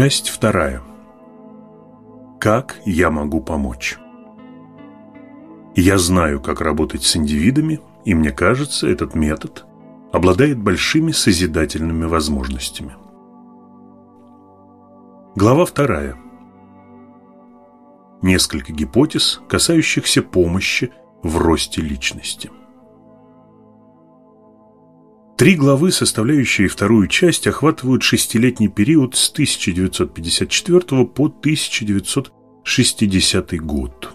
Часть вторая. Как я могу помочь? Я знаю, как работать с индивидами, и мне кажется, этот метод обладает большими созидательными возможностями. Глава вторая. Несколько гипотез, касающихся помощи в росте личности. Три главы, составляющие вторую часть, охватывают шестилетний период с 1954 по 1960 год.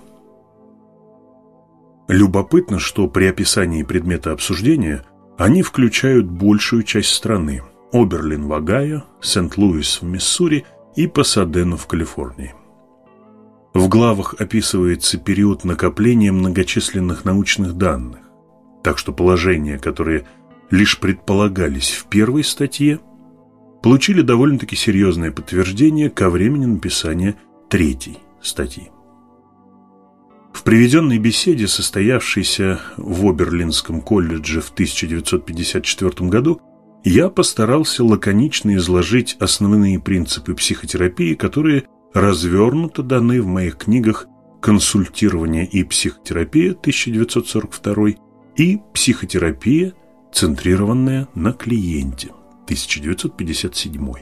Любопытно, что при описании предмета обсуждения они включают большую часть страны – Оберлин в Огайо, Сент-Луис в Миссури и Пасадену в Калифорнии. В главах описывается период накопления многочисленных научных данных, так что положения, которые лишь предполагались в первой статье, получили довольно-таки серьезное подтверждение ко времени написания третьей статьи. В приведенной беседе, состоявшейся в Оберлинском колледже в 1954 году, я постарался лаконично изложить основные принципы психотерапии, которые развернуто даны в моих книгах «Консультирование и психотерапия» 1942 и «Психотерапия центрированная на клиенте» 1957.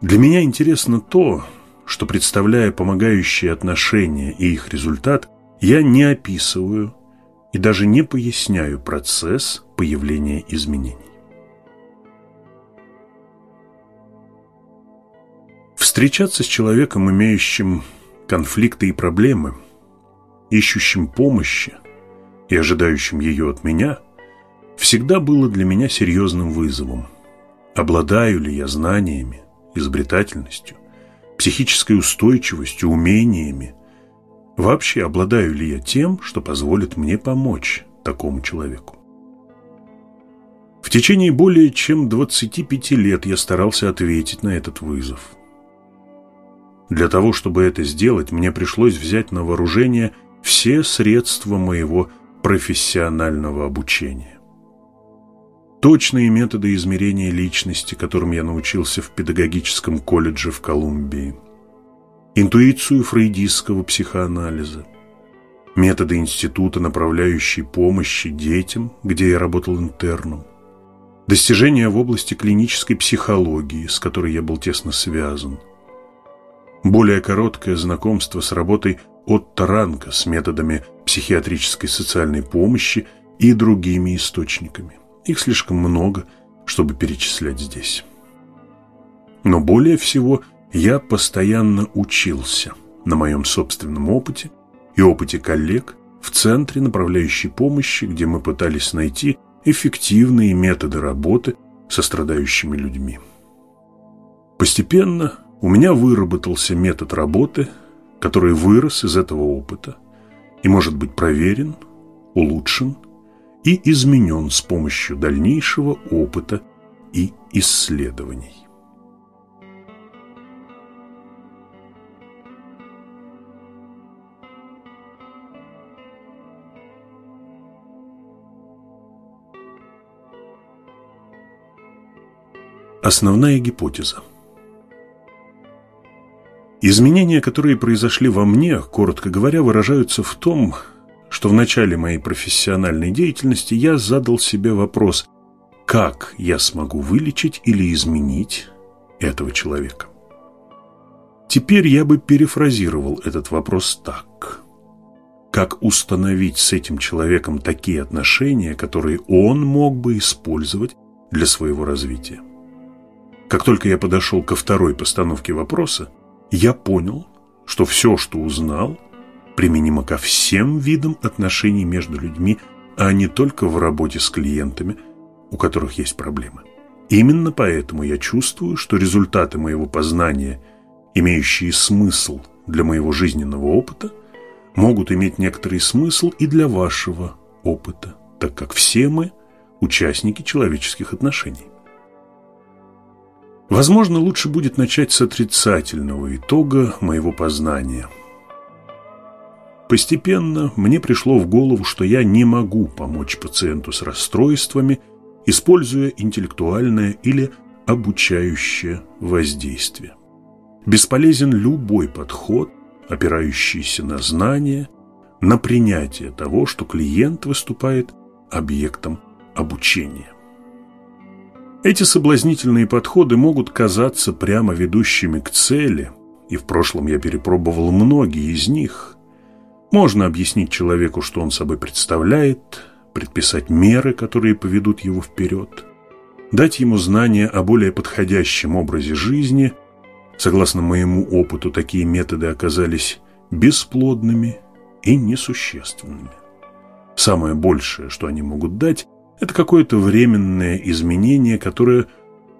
Для меня интересно то, что, представляя помогающие отношения и их результат, я не описываю и даже не поясняю процесс появления изменений. Встречаться с человеком, имеющим конфликты и проблемы, ищущим помощи и ожидающим ее от меня – всегда было для меня серьезным вызовом. Обладаю ли я знаниями, изобретательностью, психической устойчивостью, умениями? Вообще обладаю ли я тем, что позволит мне помочь такому человеку? В течение более чем 25 лет я старался ответить на этот вызов. Для того, чтобы это сделать, мне пришлось взять на вооружение все средства моего профессионального обучения. Точные методы измерения личности, которым я научился в педагогическом колледже в Колумбии. Интуицию фрейдистского психоанализа. Методы института, направляющие помощи детям, где я работал интерном. Достижения в области клинической психологии, с которой я был тесно связан. Более короткое знакомство с работой Отто Ранка с методами психиатрической социальной помощи и другими источниками. Их слишком много, чтобы перечислять здесь. Но более всего я постоянно учился на моем собственном опыте и опыте коллег в Центре направляющей помощи, где мы пытались найти эффективные методы работы со страдающими людьми. Постепенно у меня выработался метод работы, который вырос из этого опыта и может быть проверен, улучшен и изменен с помощью дальнейшего опыта и исследований. Основная гипотеза. Изменения, которые произошли во мне, коротко говоря, выражаются в том, что в начале моей профессиональной деятельности я задал себе вопрос, как я смогу вылечить или изменить этого человека. Теперь я бы перефразировал этот вопрос так. Как установить с этим человеком такие отношения, которые он мог бы использовать для своего развития? Как только я подошел ко второй постановке вопроса, я понял, что все, что узнал, применимо ко всем видам отношений между людьми, а не только в работе с клиентами, у которых есть проблемы. Именно поэтому я чувствую, что результаты моего познания, имеющие смысл для моего жизненного опыта, могут иметь некоторый смысл и для вашего опыта, так как все мы – участники человеческих отношений. Возможно, лучше будет начать с отрицательного итога моего познания – Постепенно мне пришло в голову, что я не могу помочь пациенту с расстройствами, используя интеллектуальное или обучающее воздействие. Бесполезен любой подход, опирающийся на знания, на принятие того, что клиент выступает объектом обучения. Эти соблазнительные подходы могут казаться прямо ведущими к цели, и в прошлом я перепробовал многие из них. Можно объяснить человеку, что он собой представляет, предписать меры, которые поведут его вперед, дать ему знания о более подходящем образе жизни. Согласно моему опыту, такие методы оказались бесплодными и несущественными. Самое большее, что они могут дать, это какое-то временное изменение, которое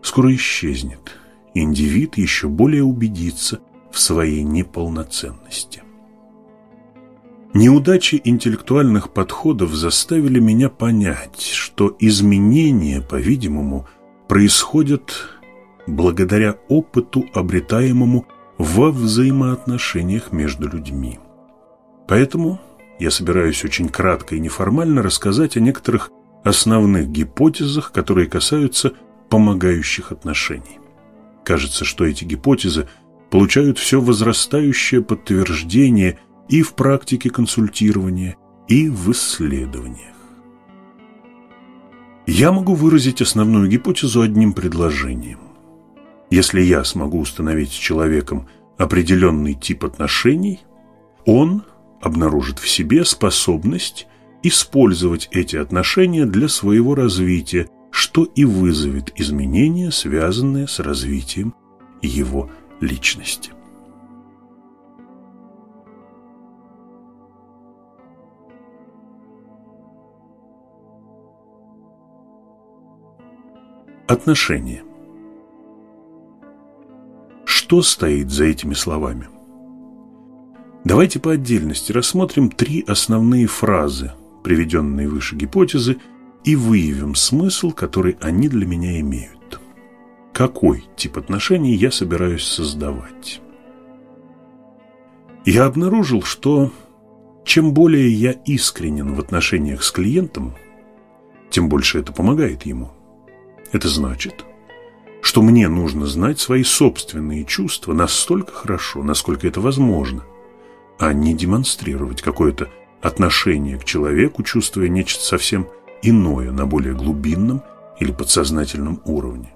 скоро исчезнет. Индивид еще более убедится в своей неполноценности. Неудачи интеллектуальных подходов заставили меня понять, что изменения, по-видимому, происходят благодаря опыту, обретаемому во взаимоотношениях между людьми. Поэтому я собираюсь очень кратко и неформально рассказать о некоторых основных гипотезах, которые касаются помогающих отношений. Кажется, что эти гипотезы получают все возрастающее подтверждение и в практике консультирования, и в исследованиях. Я могу выразить основную гипотезу одним предложением. Если я смогу установить с человеком определенный тип отношений, он обнаружит в себе способность использовать эти отношения для своего развития, что и вызовет изменения, связанные с развитием его личности. Отношения. Что стоит за этими словами? Давайте по отдельности рассмотрим три основные фразы – приведенные выше гипотезы и выявим смысл, который они для меня имеют. Какой тип отношений я собираюсь создавать? Я обнаружил, что чем более я искренен в отношениях с клиентом, тем больше это помогает ему. Это значит, что мне нужно знать свои собственные чувства настолько хорошо, насколько это возможно, а не демонстрировать какое-то отношение к человеку, чувствуя нечто совсем иное на более глубинном или подсознательном уровне.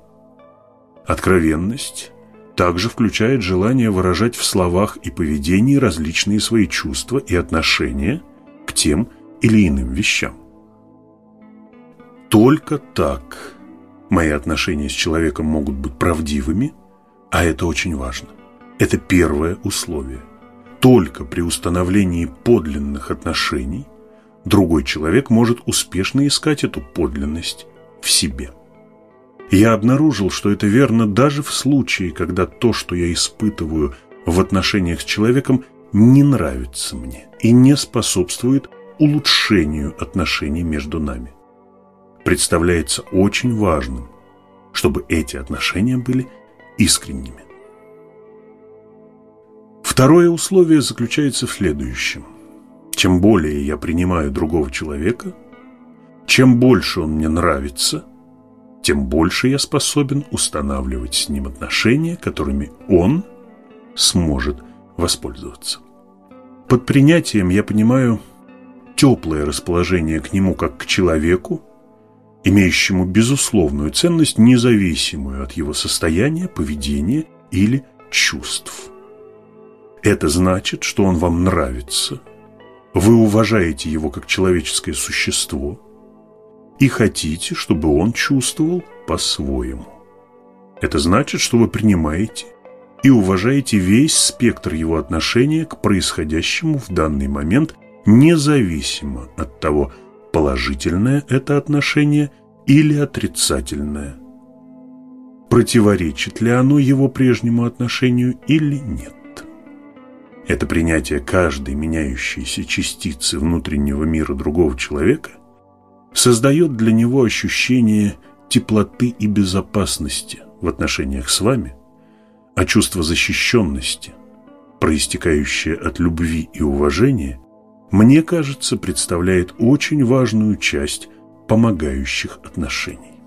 Откровенность также включает желание выражать в словах и поведении различные свои чувства и отношения к тем или иным вещам. Только так мои отношения с человеком могут быть правдивыми, а это очень важно. Это первое условие только при установлении подлинных отношений другой человек может успешно искать эту подлинность в себе. Я обнаружил, что это верно даже в случае, когда то, что я испытываю в отношениях с человеком, не нравится мне и не способствует улучшению отношений между нами. Представляется очень важным, чтобы эти отношения были искренними. Второе условие заключается в следующем. Чем более я принимаю другого человека, чем больше он мне нравится, тем больше я способен устанавливать с ним отношения, которыми он сможет воспользоваться. Под принятием я понимаю теплое расположение к нему как к человеку, имеющему безусловную ценность, независимую от его состояния, поведения или чувств. Это значит, что он вам нравится, вы уважаете его как человеческое существо и хотите, чтобы он чувствовал по-своему. Это значит, что вы принимаете и уважаете весь спектр его отношения к происходящему в данный момент, независимо от того, положительное это отношение или отрицательное. Противоречит ли оно его прежнему отношению или нет. Это принятие каждой меняющейся частицы внутреннего мира другого человека создает для него ощущение теплоты и безопасности в отношениях с вами, а чувство защищенности, проистекающее от любви и уважения, мне кажется, представляет очень важную часть помогающих отношений.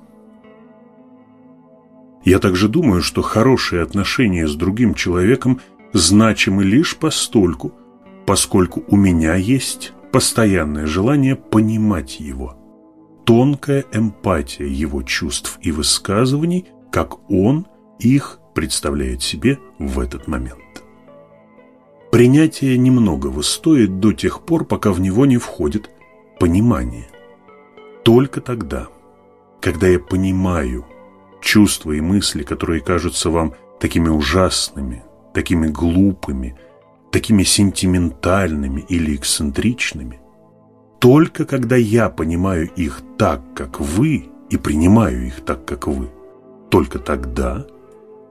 Я также думаю, что хорошие отношения с другим человеком значимы лишь постольку, поскольку у меня есть постоянное желание понимать его, тонкая эмпатия его чувств и высказываний, как он их представляет себе в этот момент. Принятие немногого стоит до тех пор, пока в него не входит понимание. Только тогда, когда я понимаю чувства и мысли, которые кажутся вам такими ужасными, такими глупыми, такими сентиментальными или эксцентричными, только когда я понимаю их так, как вы, и принимаю их так, как вы, только тогда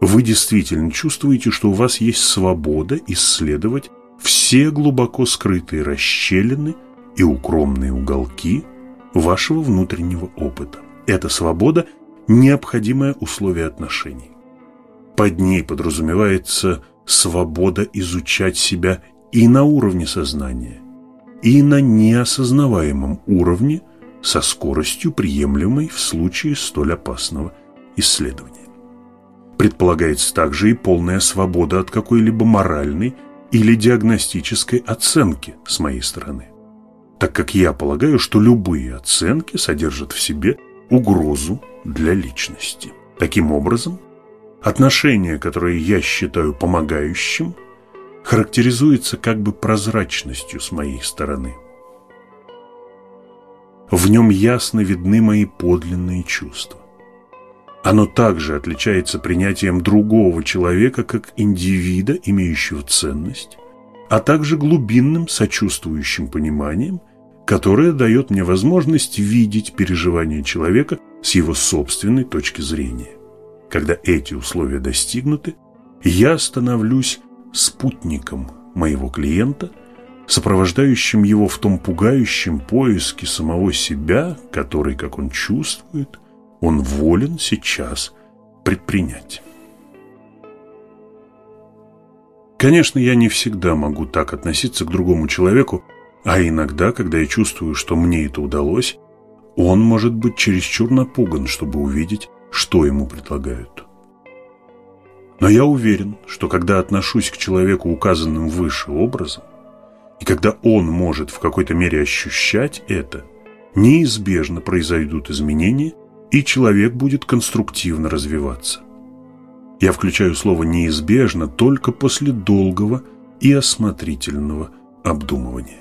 вы действительно чувствуете, что у вас есть свобода исследовать все глубоко скрытые расщелины и укромные уголки вашего внутреннего опыта. Эта свобода – необходимое условие отношений. Под ней подразумевается свобода изучать себя и на уровне сознания, и на неосознаваемом уровне со скоростью, приемлемой в случае столь опасного исследования. Предполагается также и полная свобода от какой-либо моральной или диагностической оценки с моей стороны, так как я полагаю, что любые оценки содержат в себе угрозу для личности. Таким образом, отношение, которое я считаю помогающим, характеризуется как бы прозрачностью с моей стороны. В нем ясно видны мои подлинные чувства. Оно также отличается принятием другого человека как индивида, имеющего ценность, а также глубинным сочувствующим пониманием, которое дает мне возможность видеть переживания человека с его собственной точки зрения. Когда эти условия достигнуты, я становлюсь спутником моего клиента, сопровождающим его в том пугающем поиске самого себя, который, как он чувствует, он волен сейчас предпринять. Конечно, я не всегда могу так относиться к другому человеку, а иногда, когда я чувствую, что мне это удалось, он может быть чересчур напуган, чтобы увидеть, что ему предлагают. Но я уверен, что когда отношусь к человеку указанным выше образом, и когда он может в какой-то мере ощущать это, неизбежно произойдут изменения, и человек будет конструктивно развиваться. Я включаю слово «неизбежно» только после долгого и осмотрительного обдумывания.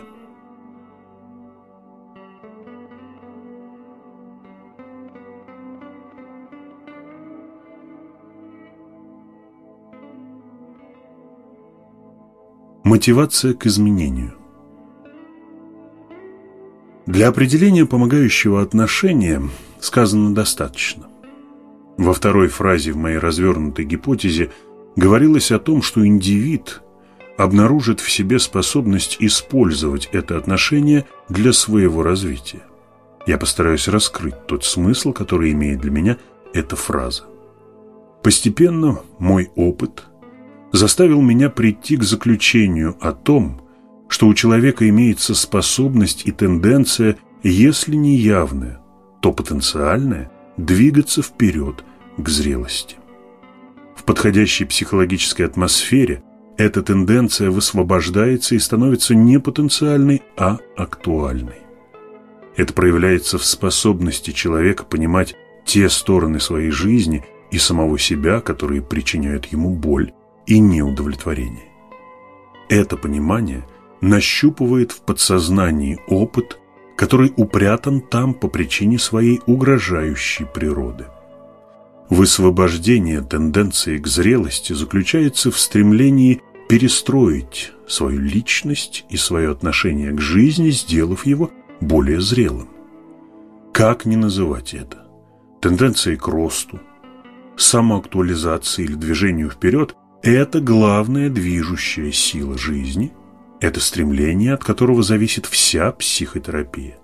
Мотивация к изменению Для определения помогающего отношения – сказано достаточно. Во второй фразе в моей развернутой гипотезе говорилось о том, что индивид обнаружит в себе способность использовать это отношение для своего развития. Я постараюсь раскрыть тот смысл, который имеет для меня эта фраза. Постепенно мой опыт заставил меня прийти к заключению о том, что у человека имеется способность и тенденция, если не явная, то потенциальное – двигаться вперед к зрелости. В подходящей психологической атмосфере эта тенденция высвобождается и становится не потенциальной, а актуальной. Это проявляется в способности человека понимать те стороны своей жизни и самого себя, которые причиняют ему боль и неудовлетворение. Это понимание нащупывает в подсознании опыт который упрятан там по причине своей угрожающей природы. Высвобождение тенденции к зрелости заключается в стремлении перестроить свою личность и свое отношение к жизни, сделав его более зрелым. Как не называть это? Тенденцией к росту, самоактуализации или движению вперед – это главная движущая сила жизни, это стремление, от которого зависит вся психотерапия.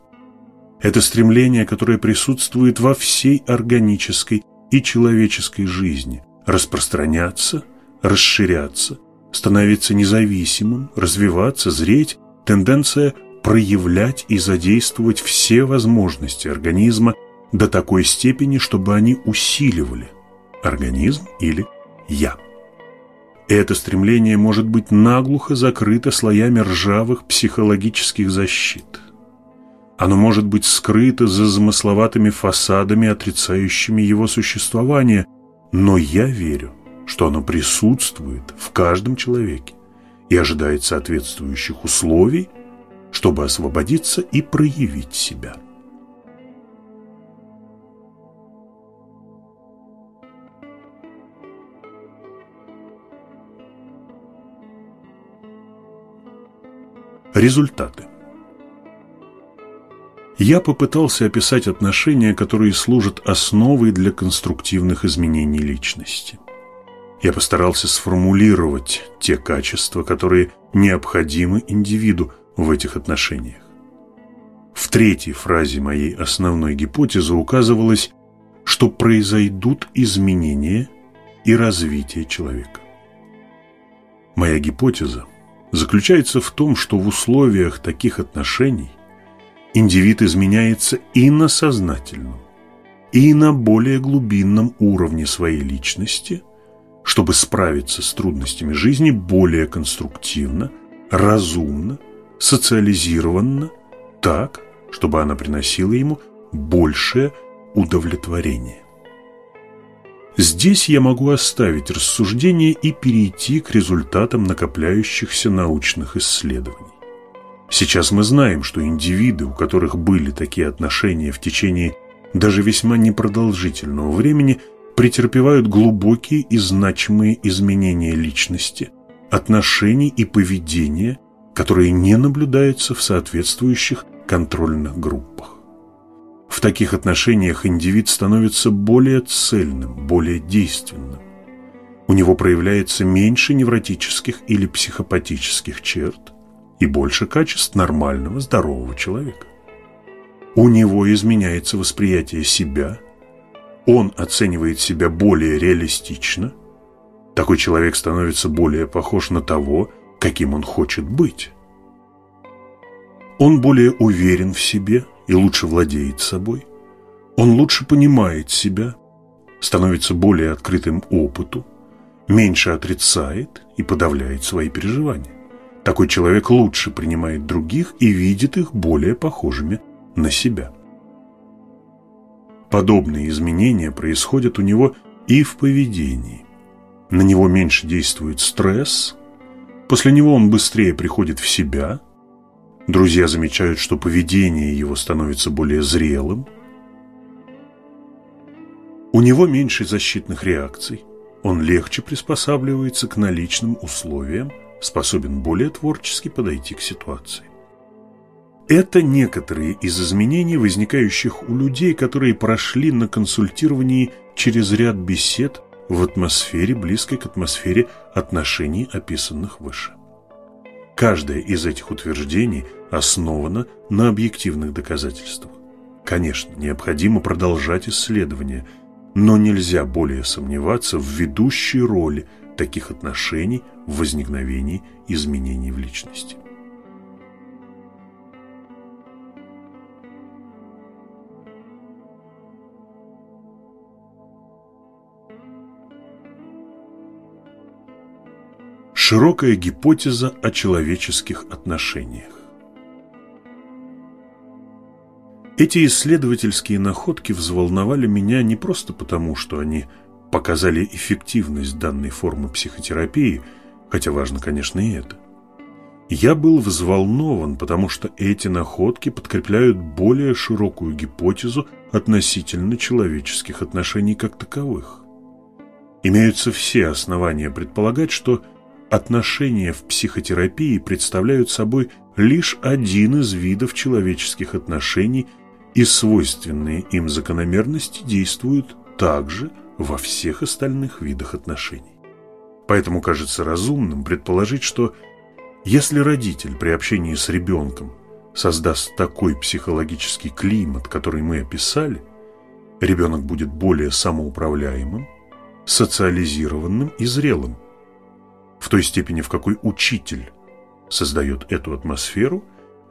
Это стремление, которое присутствует во всей органической и человеческой жизни. Распространяться, расширяться, становиться независимым, развиваться, зреть, тенденция проявлять и задействовать все возможности организма до такой степени, чтобы они усиливали, организм или «я». Это стремление может быть наглухо закрыто слоями ржавых психологических защит. Оно может быть скрыто за замысловатыми фасадами, отрицающими его существование, но я верю, что оно присутствует в каждом человеке и ожидает соответствующих условий, чтобы освободиться и проявить себя. Результаты. Я попытался описать отношения, которые служат основой для конструктивных изменений личности. Я постарался сформулировать те качества, которые необходимы индивиду в этих отношениях. В третьей фразе моей основной гипотезы указывалось, что произойдут изменения и развитие человека. Моя гипотеза – заключается в том, что в условиях таких отношений индивид изменяется и на сознательном, и на более глубинном уровне своей личности, чтобы справиться с трудностями жизни более конструктивно, разумно, социализированно, так, чтобы она приносила ему большее удовлетворение. Здесь я могу оставить рассуждение и перейти к результатам накопляющихся научных исследований. Сейчас мы знаем, что индивиды, у которых были такие отношения в течение даже весьма непродолжительного времени, претерпевают глубокие и значимые изменения личности, отношений и поведения, которые не наблюдаются в соответствующих контрольных группах. В таких отношениях индивид становится более цельным, более действенным. У него проявляется меньше невротических или психопатических черт и больше качеств нормального, здорового человека. У него изменяется восприятие себя, он оценивает себя более реалистично, такой человек становится более похож на того, каким он хочет быть. Он более уверен в себе – и лучше владеет собой. Он лучше понимает себя, становится более открытым опыту, меньше отрицает и подавляет свои переживания. Такой человек лучше принимает других и видит их более похожими на себя. Подобные изменения происходят у него и в поведении. На него меньше действует стресс, после него он быстрее приходит в себя – Друзья замечают, что поведение его становится более зрелым. У него меньше защитных реакций. Он легче приспосабливается к наличным условиям, способен более творчески подойти к ситуации. Это некоторые из изменений, возникающих у людей, которые прошли на консультировании через ряд бесед в атмосфере, близкой к атмосфере отношений, описанных выше. Каждое из этих утверждений основано на объективных доказательствах. Конечно, необходимо продолжать исследования, но нельзя более сомневаться в ведущей роли таких отношений в возникновении изменений в личности. Широкая гипотеза о человеческих отношениях. Эти исследовательские находки взволновали меня не просто потому, что они показали эффективность данной формы психотерапии, хотя важно, конечно, и это. Я был взволнован, потому что эти находки подкрепляют более широкую гипотезу относительно человеческих отношений как таковых. Имеются все основания предполагать, что Отношения в психотерапии представляют собой лишь один из видов человеческих отношений, и свойственные им закономерности действуют также во всех остальных видах отношений. Поэтому кажется разумным предположить, что если родитель при общении с ребенком создаст такой психологический климат, который мы описали, ребенок будет более самоуправляемым, социализированным и зрелым. В той степени, в какой учитель создает эту атмосферу,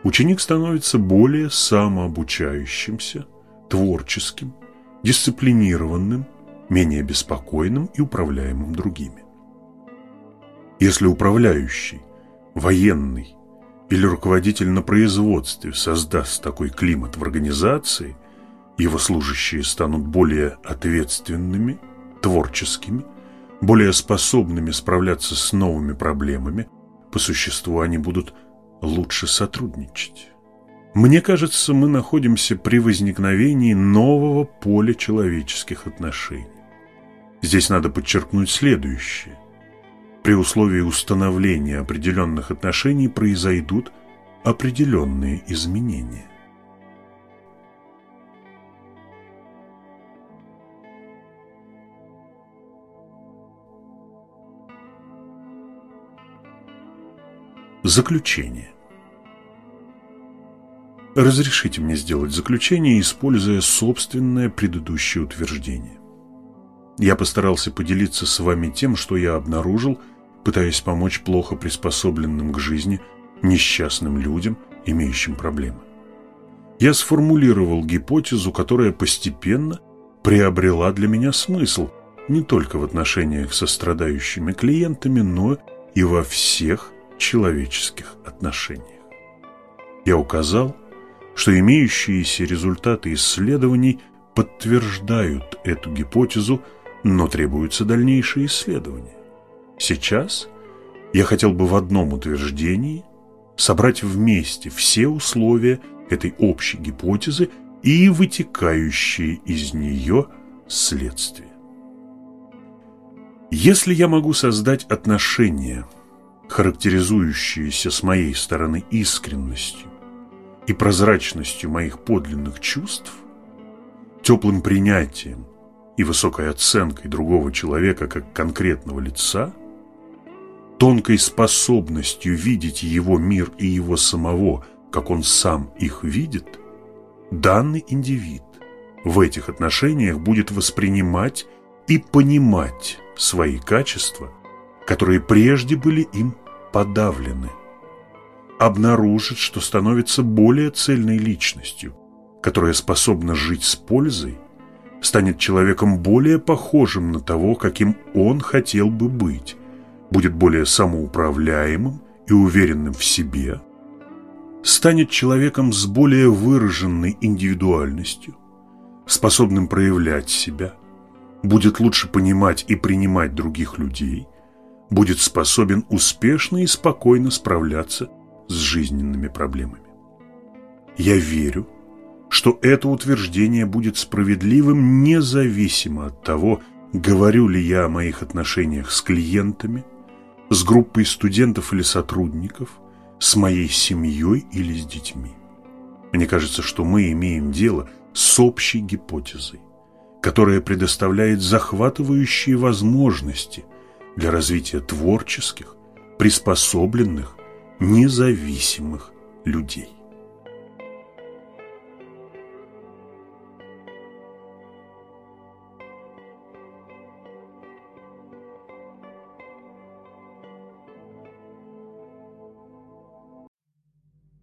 ученик становится более самообучающимся, творческим, дисциплинированным менее беспокойным и управляемым другими. Если управляющий, военный или руководитель на производстве создаст такой климат в организации, его служащие станут более ответственными, творческими, более способными справляться с новыми проблемами, по существу они будут лучше сотрудничать. Мне кажется, мы находимся при возникновении нового поля человеческих отношений. Здесь надо подчеркнуть следующее. При условии установления определенных отношений произойдут определенные изменения. Заключение. Разрешите мне сделать заключение, используя собственное предыдущее утверждение. Я постарался поделиться с вами тем, что я обнаружил, пытаясь помочь плохо приспособленным к жизни несчастным людям, имеющим проблемы. Я сформулировал гипотезу, которая постепенно приобрела для меня смысл не только в отношениях со страдающими клиентами, но и во всех человеческих отношениях. Я указал, что имеющиеся результаты исследований подтверждают эту гипотезу но требуются дальнейшие исследования. Сейчас я хотел бы в одном утверждении собрать вместе все условия этой общей гипотезы и вытекающие из нее следствия. Если я могу создать отношения, характеризующиеся с моей стороны искренностью и прозрачностью моих подлинных чувств, теплым принятием и высокой оценкой другого человека как конкретного лица, тонкой способностью видеть его мир и его самого, как он сам их видит, данный индивид в этих отношениях будет воспринимать и понимать свои качества, которые прежде были им подавлены. Обнаружит, что становится более цельной личностью, которая способна жить с пользой станет человеком более похожим на того, каким он хотел бы быть, будет более самоуправляемым и уверенным в себе, станет человеком с более выраженной индивидуальностью, способным проявлять себя, будет лучше понимать и принимать других людей, будет способен успешно и спокойно справляться с жизненными проблемами. Я верю, что это утверждение будет справедливым независимо от того, говорю ли я о моих отношениях с клиентами, с группой студентов или сотрудников, с моей семьей или с детьми. Мне кажется, что мы имеем дело с общей гипотезой, которая предоставляет захватывающие возможности для развития творческих, приспособленных, независимых людей.